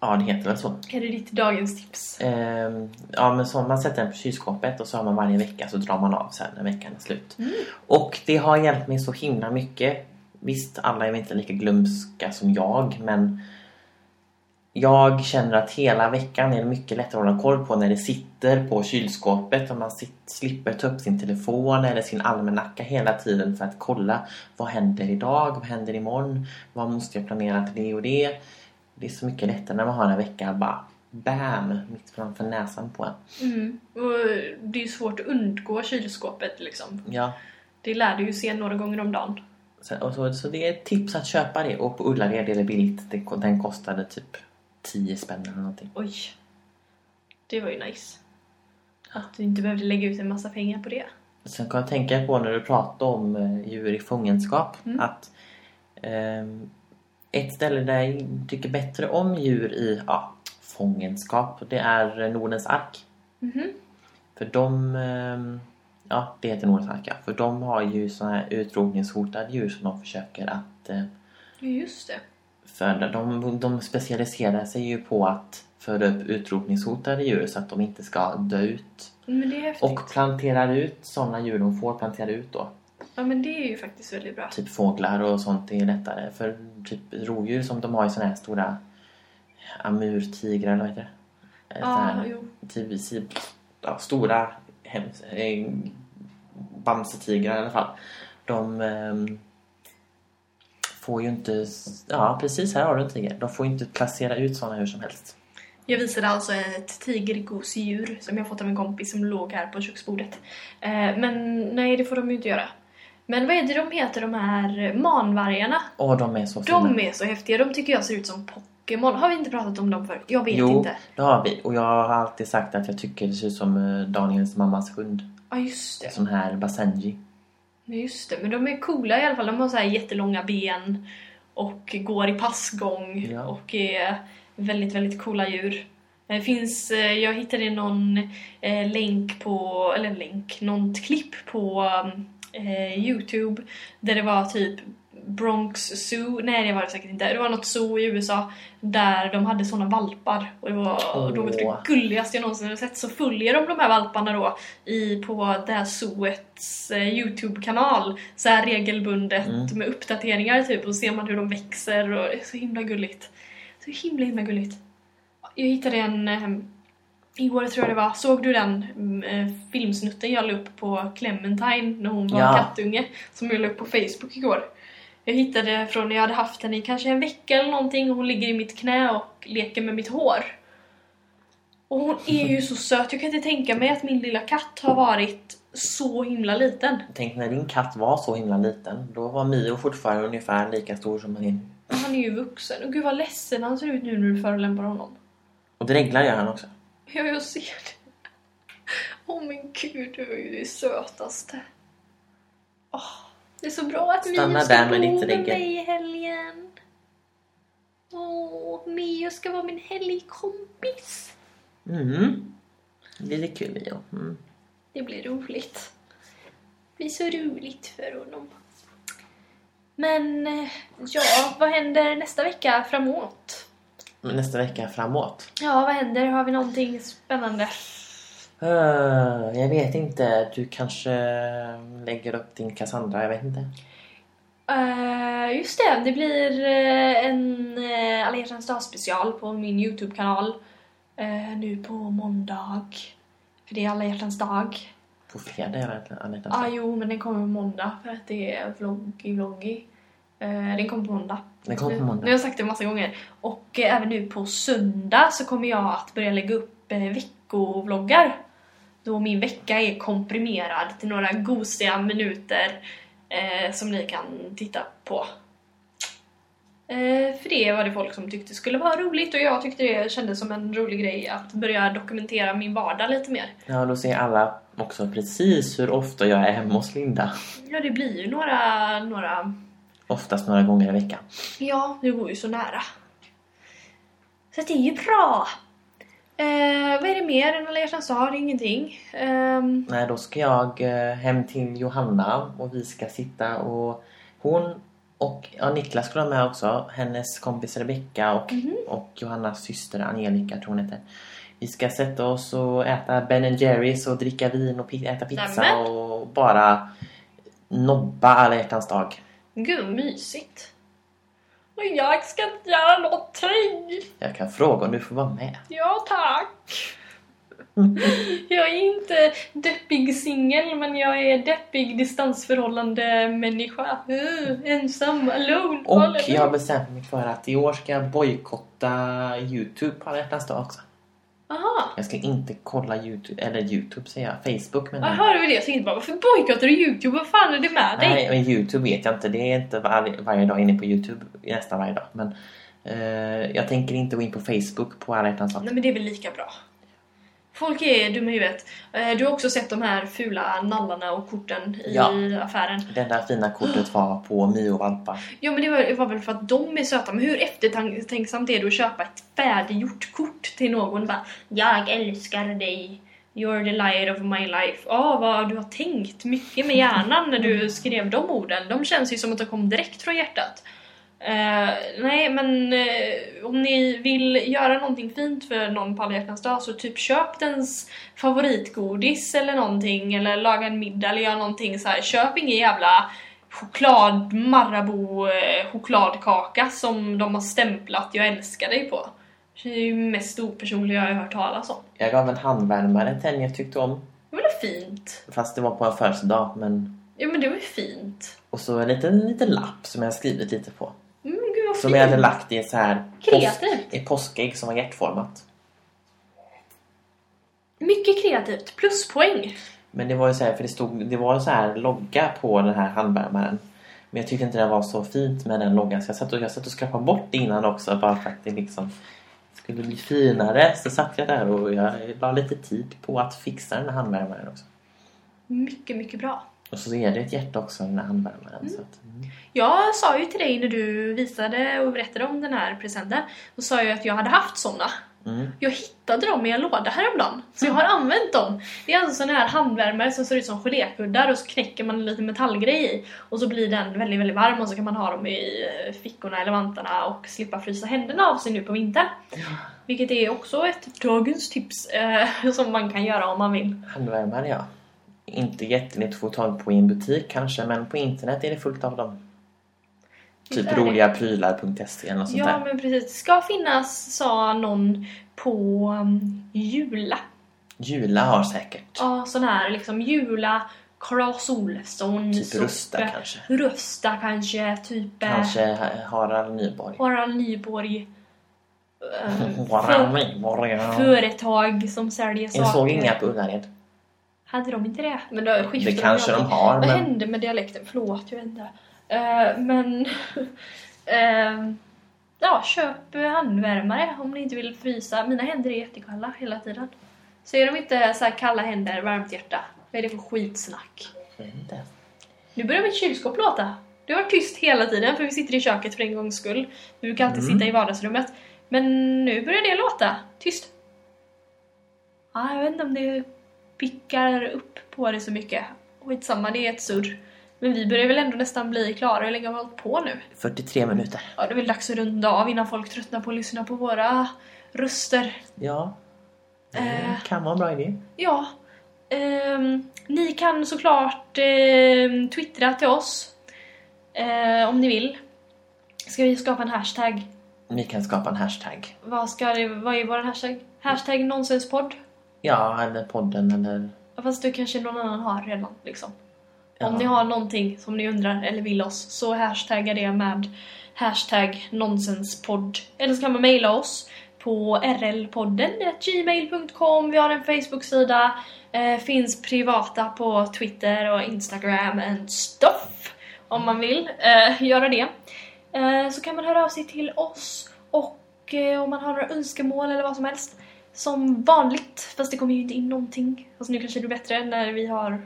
Ja, det heter väl så. Är det ditt dagens tips? Ehm, ja, men så man sätter den på kylskåpet och så har man varje vecka så drar man av sen när veckan är slut. Och det har hjälpt mig så himla mycket. Visst, alla är väl inte lika glömska som jag, men jag känner att hela veckan är det mycket lättare att hålla koll på när det sitter på kylskåpet och man slipper ta upp sin telefon eller sin almanacka hela tiden för att kolla vad händer idag, vad händer imorgon, vad måste jag planera till det och det. Det är så mycket lättare när man har en vecka bara BAM! Mitt framför näsan på en. Mm. Och det är ju svårt att undgå kylskåpet liksom. Ja, Det lär du ju se några gånger om dagen. så, och så, så det är ett tips att köpa det och på Ullared är det billigt. Det, den kostade typ 10 spänn eller någonting. Oj. Det var ju nice. Att du inte behövde lägga ut en massa pengar på det. Sen kan jag tänka på när du pratar om eh, djur i fångenskap Mm. att ehm, ett ställe där jag tycker bättre om djur i ja, fångenskap det är Nordens ark. Mhm. För de, ehm, ja det heter Nordens ark ja. För de har ju sådana här utrotningshotade djur som de försöker att eh, just det. Föda. De, de specialiserar sig ju på att föda upp utrotningshotade djur så att de inte ska dö ut. Men det är häftigt. Och planterar ut sådana djur de får plantera ut då. Ja, men det är ju faktiskt väldigt bra. Typ fåglar och sånt är lättare. För typ rovdjur som de har i såna här stora amurtigrar eller vad heter det? Eh, Ja, här, jo. typ, si- ja, stora hems, eh, bamsetigrar i alla fall. De ehm, får ju inte... Ja, precis här har du en tiger. De får ju inte placera ut såna hur som helst. Jag visade alltså ett tigergosedjur som jag fått av en kompis som låg här på köksbordet. Eh, men nej, det får de ju inte göra. Men vad är det de heter, de här manvargarna? Åh, de är så fina. De är så häftiga. De tycker jag ser ut som Pokémon. Har vi inte pratat om dem förut? Jag vet jo, inte. det har vi. Och jag har alltid sagt att jag tycker det ser ut som eh, Daniels mammas hund. Ja, just det. Sån här Basenji. Just det. Men de är coola i alla fall. De har så här jättelånga ben och går i passgång Ja. och är väldigt, väldigt coola djur. Det finns, eh, jag hittade någon eh, länk på, eller länk, något klipp på eh, Youtube där det var typ Bronx Zoo, nej det var det säkert inte, det var något zoo i USA där de hade såna valpar och det var något av det gulligaste jag någonsin har sett. Så följer de de här valparna då i, på det här zooets eh, Youtube-kanal så här regelbundet Mm. med uppdateringar typ och ser man hur de växer och det är så himla gulligt. Så himla himla gulligt. Jag hittade en eh, Igår tror jag det var. Såg du den eh, filmsnutten jag la upp på Clementine när hon var Ja. kattunge? Som jag la upp på Facebook igår. Jag hittade från när jag hade haft henne i kanske en vecka eller någonting och hon ligger i mitt knä och leker med mitt hår. Och hon är ju så söt. Jag kan inte tänka mig att min lilla katt har varit så himla liten. Tänk när din katt var så himla liten. Då var Mio fortfarande ungefär lika stor som han är Han är ju vuxen. Och gud vad ledsen han ser ut nu när du förolämpar honom. Och dreglar gör han också. Ja, jag ser det. Åh men gud, du är ju det sötaste. Åh, det är så bra att Stanna Mio ska bo med mig i helgen. Åh, Mio ska vara min helgkompis. Mm. Det lite kul Mio. Mm. Det blir roligt. Det blir så roligt för honom. Men, eh, ja, vad händer nästa vecka framåt? Nästa vecka framåt. Ja, vad händer? Har vi någonting spännande? Uh, jag vet inte. Du kanske lägger upp din Cassandra. Jag vet inte. Eh, just det, det blir eh, en uh, Alla hjärtans dag special på min Youtube-kanal eh, nu på måndag. För det är alla hjärtans dag. På fredag är det alla hjärtans ah, dag. jo, men den kommer på måndag för att det är vloggy vloggy. Eh, den kommer på måndag. Den kommer på måndag. nu har jag sagt det massa gånger. Och eh, även nu på söndag så kommer jag att börja lägga upp eh, veckovloggar. Då min vecka är komprimerad till några gosiga minuter eh, som ni kan titta på. Eh, för det var det folk som tyckte skulle vara roligt och jag tyckte det kändes som en rolig grej att börja dokumentera min vardag lite mer. Ja, då ser alla också precis hur ofta jag är hemma hos Linda. Ja, det blir ju några, några Oftast några gånger i veckan. Ja, du bor ju så nära. Så det är ju bra. Eh, vad är det mer än alla hjärtans dag? Det är ingenting. Ehm, Nej, då ska jag eh, hem till Johanna och vi ska sitta och hon och ja, Niklas skulle vara med också. Hennes kompis Rebecka och, Mhm. och Johannas syster Angelica tror hon heter. Vi ska sätta oss och äta Ben Jerrys och dricka vin och äta pizza Nämen. och bara nobba alla hjärtans dag. gud, mysigt. Och jag ska inte göra någonting. Jag kan fråga om du får vara med. Ja, tack. Jag är inte deppig singel, men jag är deppig distansförhållande människa. Uh, ensam, alone, Och jag har bestämt mig för att i år ska jag bojkotta Youtube på alla hjärtans dag också. Aha. Jag ska inte kolla Youtube, eller Youtube säger jag, Facebook menar jag. Jaha, det var det jag tänkte bara. Varför bojkottar du Youtube? Vad fan är det med dig? Nej, men Youtube vet jag inte. Det är inte var, varje dag inne på Youtube, nästan varje dag. Men eh, jag tänker inte gå in på Facebook på alla hjärtans. Nej men det är väl lika bra. Folk är dumma i huvudet. Eh, Du har också sett de här fula nallarna och korten i Ja. affären. Det där fina kortet var på Mio valpar. Ja men det var, det var väl för att de är söta. Men hur eftertänksamt är det att köpa ett färdiggjort kort till någon? Bara, jag älskar dig. You're the light of my life. Ja, vad du har tänkt mycket med hjärnan när du skrev de orden. De känns ju som att de kom direkt från hjärtat. Eh, nej, men eh, om ni vill göra någonting fint för någon på alla hjärtans dag så typ köp dens favoritgodis eller någonting eller laga en middag eller gör någonting så här. Köp ingen jävla choklad Marabou eh, chokladkaka som de har stämplat jag älskar dig på. Det är ju mest opersonliga jag har hört talas om. Jag gav en handvärmare till en jag tyckte om. Det var fint? Fast det var på en födelsedag. Men... Ja men det var ju fint. Och så en liten, liten lapp som jag har skrivit lite på. Som jag hade lagt i ett så här Kreativt. ett påskägg som var hjärtformat. Mycket kreativt. Pluspoäng. Men det var ju så här, för det stod, det var så här logga på den här handvärmaren. Men jag tyckte inte det var så fint med den loggan så jag satt och, jag satt och skrapade bort det innan också bara för att det liksom skulle bli finare. Så satt jag där och jag la lite tid på att fixa den här handvärmaren också. Mycket, mycket bra. Och så är det ett hjärta också den här handvärmaren. Så att, mm. Jag sa ju till dig när du visade och berättade om den här presenten, då sa jag ju att jag hade haft såna. Mm. Jag hittade dem i en låda häromdagen, så jag har använt dem. Det är alltså såna här handvärmare som ser ut som gelékuddar och så knäcker man en liten metallgrej i. Och så blir den väldigt, väldigt varm och så kan man ha dem i eh, fickorna eller vantarna och slippa frysa händerna av sig nu på vintern. Vilket är också ett dagens tips eh, som man kan göra om man vill. Handvärmare ja. Inte jättelätt att få tag på i en butik kanske men på internet är det fullt av dem. Typ roligaprylar.se eller något sånt Ja där. men precis, det ska finnas sa någon på um, Jula. Jula har säkert. Ja, sån här liksom Jula, Clas Ohlson. Typ soppa. Rusta kanske. Rusta kanske, typ eh, Kanske Harald Nyborg. Harald Nyborg. eh, Harald Nyborg ja. företag som säljer saker. Jag såg inga på Ullared. Hade de inte det? Men då skiftade Det kanske de har Vad men hände med dialekten? Förlåt, jag vet inte. Eh, men... eh, ja, köp handvärmare om ni inte vill frysa. Mina händer är jättekalla hela tiden. Ser de inte så här kalla händer, varmt hjärta? Vad är det för skitsnack? Inte. Nu börjar mitt kylskåp låta. Det har varit tyst hela tiden för vi sitter i köket för en gångs skull. Vi brukar alltid Mm. sitta i vardagsrummet. Men nu börjar det låta. Tyst. Ja, jag vet inte om det pickar upp på det så mycket. Skitsamma, det är ett surr. Men vi börjar väl ändå nästan bli klara. Hur länge har vi hållit på nu? 43 minuter. Ja, det är väl dags att runda av innan folk tröttnar på att lyssna på våra röster. Ja. Det Eh. kan vara en bra idé. Ja. ehm, ni kan såklart ehm, twittra till oss. eh, om ni vill. Ska vi skapa en hashtag? Vi kan skapa en hashtag. Vad, ska det, vad är vår hashtag? Hashtag nonsenspodd. Ja, eller podden eller Fast det kanske någon annan har redan liksom. Om Ja. ni har någonting som ni undrar eller vill oss så hashtagga det med hashtag nonsenspodd. Eller så kan man mejla oss på rlpodden gmail.com. Vi har en Facebook-sida. Eh, finns privata på Twitter och Instagram and stuff. Om man vill eh, göra det. Eh, så kan man höra av sig till oss och eh, om man har några önskemål eller vad som helst. Som vanligt, fast det kommer ju inte in någonting. Fast nu kanske det är bättre när vi har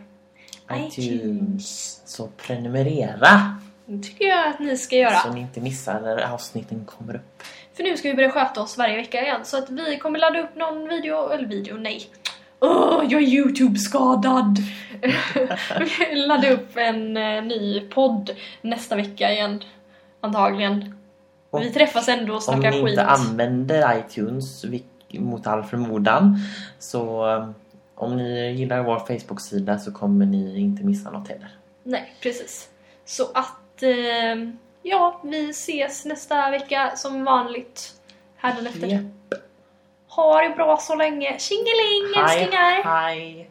iTunes. Så prenumerera! Det tycker jag att ni ska göra. Så ni inte missar när avsnitten kommer upp. För nu ska vi börja sköta oss varje vecka igen. Så att vi kommer ladda upp någon video, eller video, nej. Åh, jag är YouTube-skadad! ladda upp en eh, ny podd nästa vecka igen. Antagligen. Och vi träffas ändå och Om snackar ni skit. inte använder iTunes vilk- mot all förmodan så eh, om ni gillar vår Facebook-sida så kommer ni inte missa något heller. Nej, precis. Så att, eh, ja, vi ses nästa vecka som vanligt. Hädanefter. Japp. Ha det bra så länge. Tjingeling älsklingar! hej!